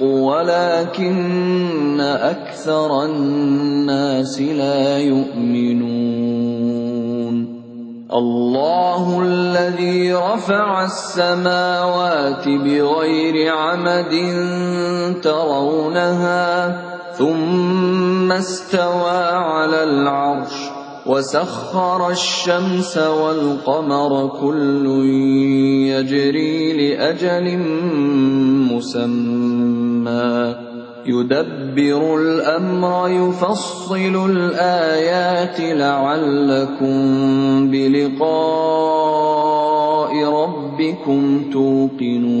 ولكن أكثر الناس لا يؤمنون. الله الذي رفع السماوات بغير عمد ترونها ثم استوى على العرش. وسخر الشمس والقمر كل يجري لأجل مسمى. يدبر الأمر يفصل الآيات لعلكم بلقاء ربكم توقنون.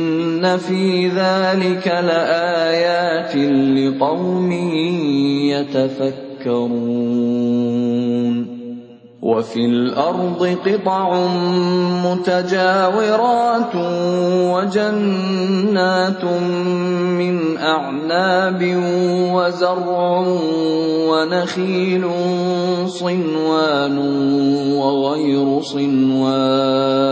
ان في ذلك لايات لقوم يتفكرون وفي الأرض قطع متجاورات وجنات من اعناب وزرع ونخيل صنوان وغير صنوان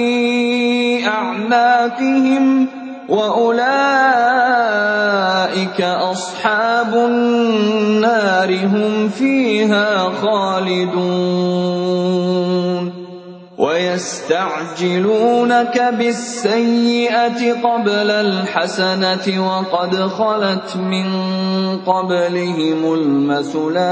أعناقهم وأولئك أصحاب النار هم فيها خالدون. ويستعجلونك بالسيئة قبل الحسنة وقد خلت من قبلهم المثلات.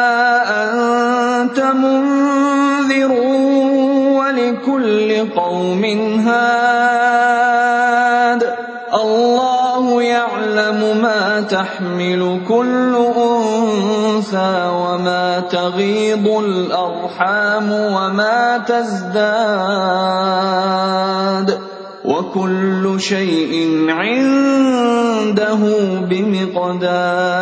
أنت منذر ولكل قوم هاد. الله يعلم ما تحمل كل أنثى وما تغيض الأرحام وما تزداد. وكل شيء عنده بمقدار.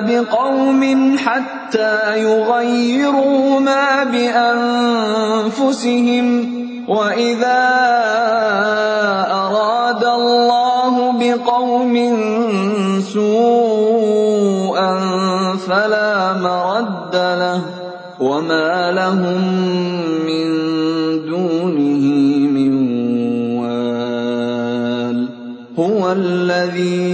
بِقَوْمٍ حَتَّىٰ يُغَيِّرُوا مَا بِأَنفُسِهِمْ ۗ. وَإِذَا أَرَادَ اللَّهُ بِقَوْمٍ سُوءًا فَلَا مَرَدَّ لَهُ ۚ. وَمَا لَهُم مِّن دُونِهِ مِن وَالٍ. هُوَ الَّذِي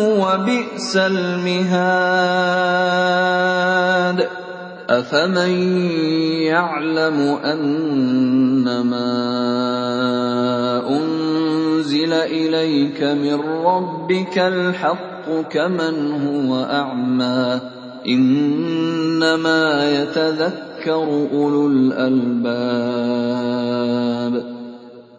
وَبِئْسَ الْمِهَادُ. أَفَمَن يَعْلَمُ أَنَّمَا أُنزِلَ إِلَيْكَ مِن رَّبِّكَ الْحَقُّ كَمَنْ هُوَ أَعْمَىٰ ۚ؟ إِنَّمَا يَتَذَكَّرُ أُولُو الْأَلْبَابِ.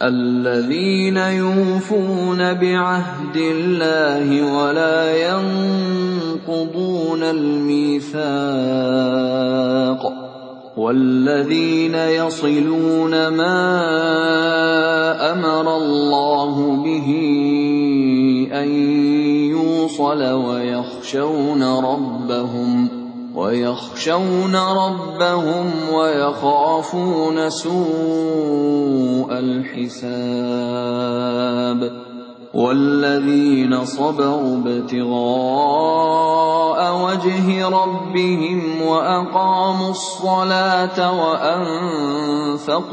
الَّذِينَ يُوفُونَ بِعَهْدِ اللَّهِ وَلَا يَنقُضُونَ الْمِيثَاقَ وَالَّذِينَ يَصِلُونَ مَا أَمَرَ اللَّهُ بِهِ أَن يُوصَلَ وَيَخْشَوْنَ رَبَّهُمْ وَيَخْشَوْنَ رَبَّهُمْ وَيَخَافُونَ سُوءَ الْحِسَابِ وَالَّذِينَ صَبَرُوا ابْتِغَاءَ وَجْهِ رَبِّهِمْ وَأَقَامُوا الصَّلَاةَ وَأَنفَقُوا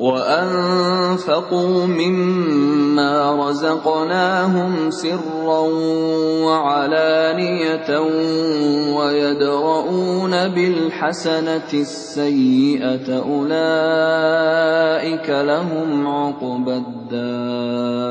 وَأَنفَقُوا مِمَّا رَزَقْنَاهُمْ سِرًّا وَعَلَانِيَةً وَيَدْرَءُونَ بِالْحَسَنَةِ السَّيِّئَةَ أُولَٰئِكَ لَهُمْ عُقْبَى الدَّارِ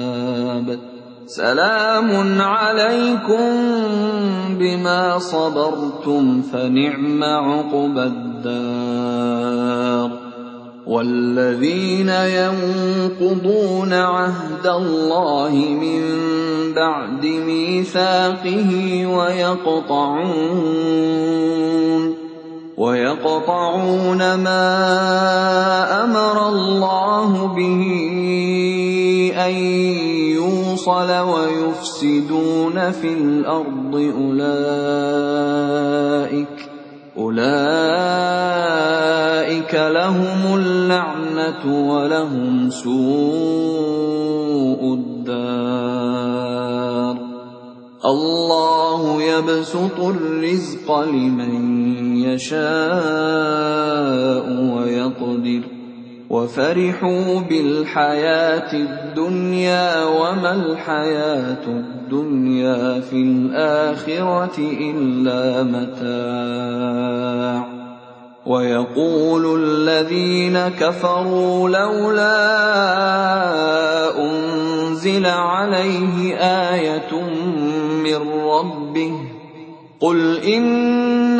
سَلَامٌ عَلَيْكُم بِمَا صَبَرْتُمْ فَنِعْمَ عُقْبَى الدَّارِ. وَالَّذِينَ يَنقُضُونَ عَهْدَ اللَّهِ مِن بَعْدِ مِيثَاقِهِ وَيَقْطَعُونَ وَيَقْطَعُونَ مَا أَمَرَ اللَّهُ بِهِ أَن يُوصَلَ وَيُفْسِدُونَ فِي الْأَرْضِ أُولَٰئِكَ أُولَٰئِكَ لَهُمُ اللَّعْنَةُ وَلَهُمْ سُوءُ الدَّارِ اللَّهُ يَبْسُطُ الرِّزْقَ لِمَن يَشَاءُ وَيَقْدِرُ وَفَرِحُوا بِالْحَيَاةِ الدُّنْيَا وَمَا الْحَيَاةُ الدُّنْيَا فِي الْآخِرَةِ إِلَّا مَتَاعٌ. وَيَقُولُ الَّذِينَ كَفَرُوا لَوْلَا أُنزِلَ عَلَيْهِ آيَةٌ مِّن رَّبِّهِ ۖ قُلْ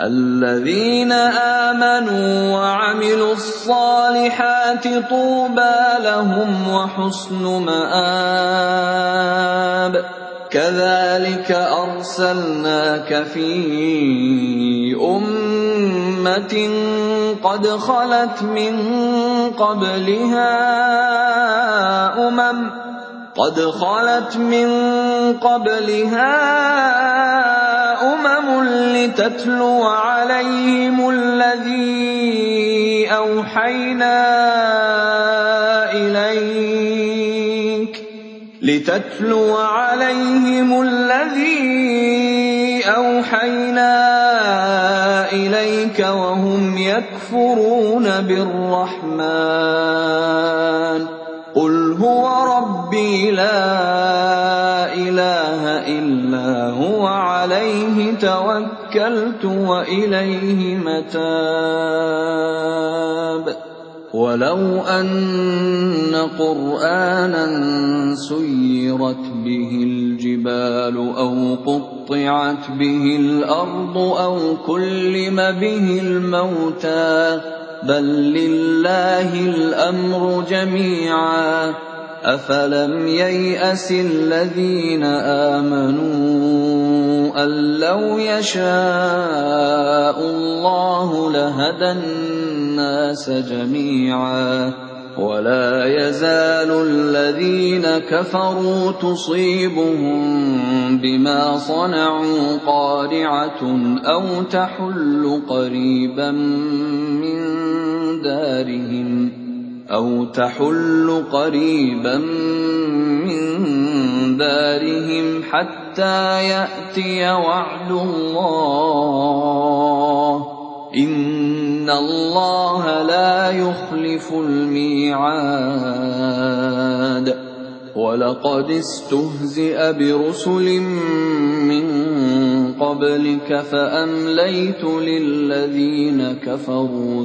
الَّذِينَ آمَنُوا وَعَمِلُوا الصَّالِحَاتِ طُوبَىٰ لَهُمْ وَحُسْنُ مَآبٍ. كَذَٰلِكَ أَرْسَلْنَاكَ فِي أُمَّةٍ قَدْ خَلَتْ مِن قَبْلِهَا أُمَمٌ لِّتَتْلُوَ عَلَيْهِمُ الَّذِي أَوْحَيْنَا إِلَيْكَ وَهُمْ يَكْفُرُونَ بِالرَّحْمَٰنِ ۚ. قُلْ هُوَ رَبِّي لَا عَلَيْهِ تَوَكَّلْتُ وَإِلَيْهِ مَتَابِ. وَلَوْ أَنَّ قُرْآنًا سُيِّرَتْ بِهِ الْجِبَالُ أَوْ قُطِّعَتْ بِهِ الْأَرْضُ أَوْ كُلِّمَ بِهِ الْمَوْتَىٰ بَل لِّلَّهِ الْأَمْرُ جَمِيعًا ۗ. أَفَلَمْ يَيْأَسِ الَّذِينَ آمَنُوا أَن لَّوْ يَشَاءُ اللَّهُ لَهَدَى النَّاسَ جَمِيعًا وَلَا يَزَالُ الَّذِينَ كَفَرُوا تُصِيبُهُم بِمَا صَنَعُوا قَارِعَةٌ أَوْ تَحُلُّ قَرِيبًا مِّن دَارِهِمْ أَوْ تَحُلُّ قَرِيبًا مِّن دَارِهِمْ حَتَّىٰ يَأْتِيَ وَعْدُ اللَّهِ. إِنَّ اللَّهَ لَا يُخْلِفُ الْمِيعَادَ. وَلَقَدِ اسْتُهْزِئَ بِرُسُلٍ مِّن قَبْلِكَ فَأَمْلَيْتُ لِلَّذِينَ كَفَرُوا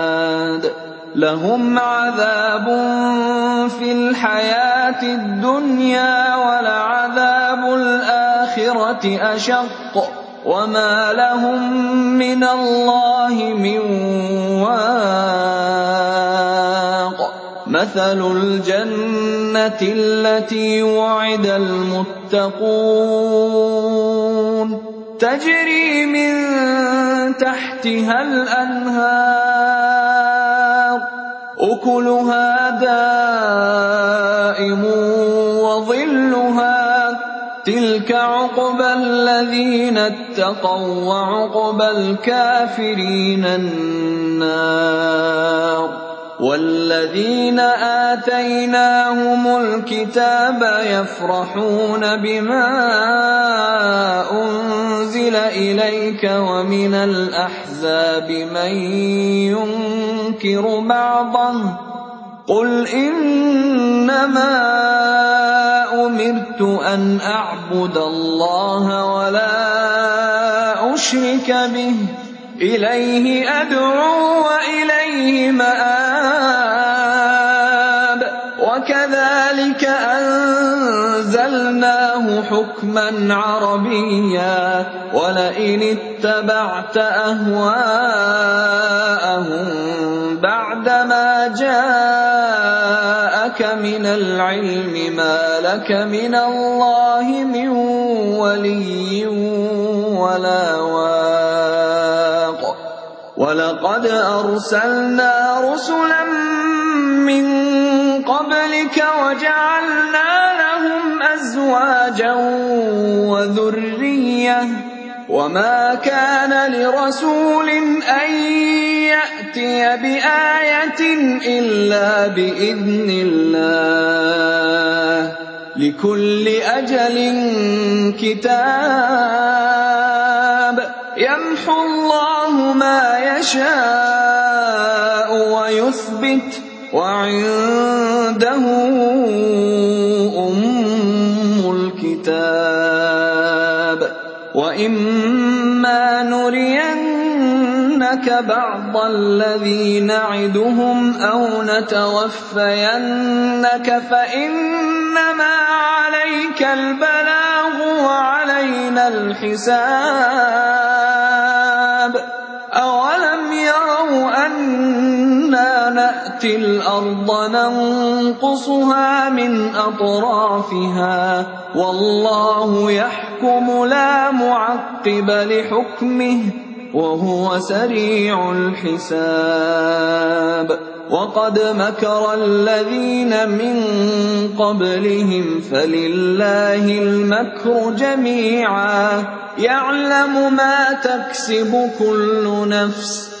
لَّهُمْ عَذَابٌ فِي الْحَيَاةِ الدُّنْيَا وَلَعَذَابُ الْآخِرَةِ أَشَقُّ وَمَا لَهُم مِّنَ اللَّهِ مِن وَاقٍ. مَثَلُ الْجَنَّةِ الَّتِي وُعِدَ الْمُتَّقُونَ. تَجْرِي مِن تَحْتِهَا الْأَنْهَارُ أُكُلُهَا دَائِمٌ وَظِلُّهَا تِلْكَ عُقْبَى الَّذِينَ اتَّقَوا ۖ وَّعُقْبَى الْكَافِرِينَ النَّارُ. وَالَّذِينَ آتَيْنَاهُمُ الْكِتَابَ يَفْرَحُونَ بِمَا أُنزِلَ إِلَيْكَ وَمِنَ الْأَحْزَابِ مَن يُنكِرُ بَعْضَهُ ۚ قُلْ إِنَّمَا أُمِرْتُ أَنْ أَعْبُدَ اللَّهَ وَلَا أُشْرِكَ بِهِ ۚ إِلَيْهِ أَدْعُو وَإِلَيْهِ مَآبِ أَنزَلْنَاهُ حُكْمًا عَرَبِيًّا ۚ وَلَئِنِ اتَّبَعْتَ أَهْوَاءَهُم بَعْدَمَا جَاءَكَ مِنَ الْعِلْمِ مَا لَكَ مِنَ اللَّهِ مِن وَلِيٍّ وَلَا وَاقٍ. وَلَقَدْ أَرْسَلْنَا رُسُلًا مِّن قَبْلِكَ وَجَعَلْنَا أَزْوَاجًا وَذُرِّيَّةً ۚ. وَمَا كَانَ لِرَسُولٍ أَن يَأْتِيَ بِآيَةٍ إِلَّا بِإِذْنِ اللَّهِ ۗ. لِكُلِّ أَجَلٍ كِتَابٌ ۚ. يَمْحُو اللَّهُ مَا يَشَاءُ وَيُثْبِتُ ۖ. وَعِندَهُ الْكِتَابِ ۚ وَإِمَّا نُرِيَنَّكَ بَعْضَ الَّذِي نَعِدُهُمْ أَوْ نَتَوَفَّيَنَّكَ فَإِنَّمَا عَلَيْكَ الْبَلَاغُ وَعَلَيْنَا الْحِسَابُ ۗ نَأْتِي الْأَرْضَ نَنقُصُهَا مِنْ أَطْرَافِهَا ۚ وَاللَّهُ يَحْكُمُ لَا مُعَقِّبَ لِحُكْمِهِ ۚ وَهُوَ سَرِيعُ الْحِسَابِ وَقَدْ مَكَرَ الَّذِينَ مِن قَبْلِهِمْ فَلِلَّهِ الْمَكْرُ جَمِيعًا ۖ يَعْلَمُ مَا تَكْسِبُ كُلُّ نَفْسٍ ۗ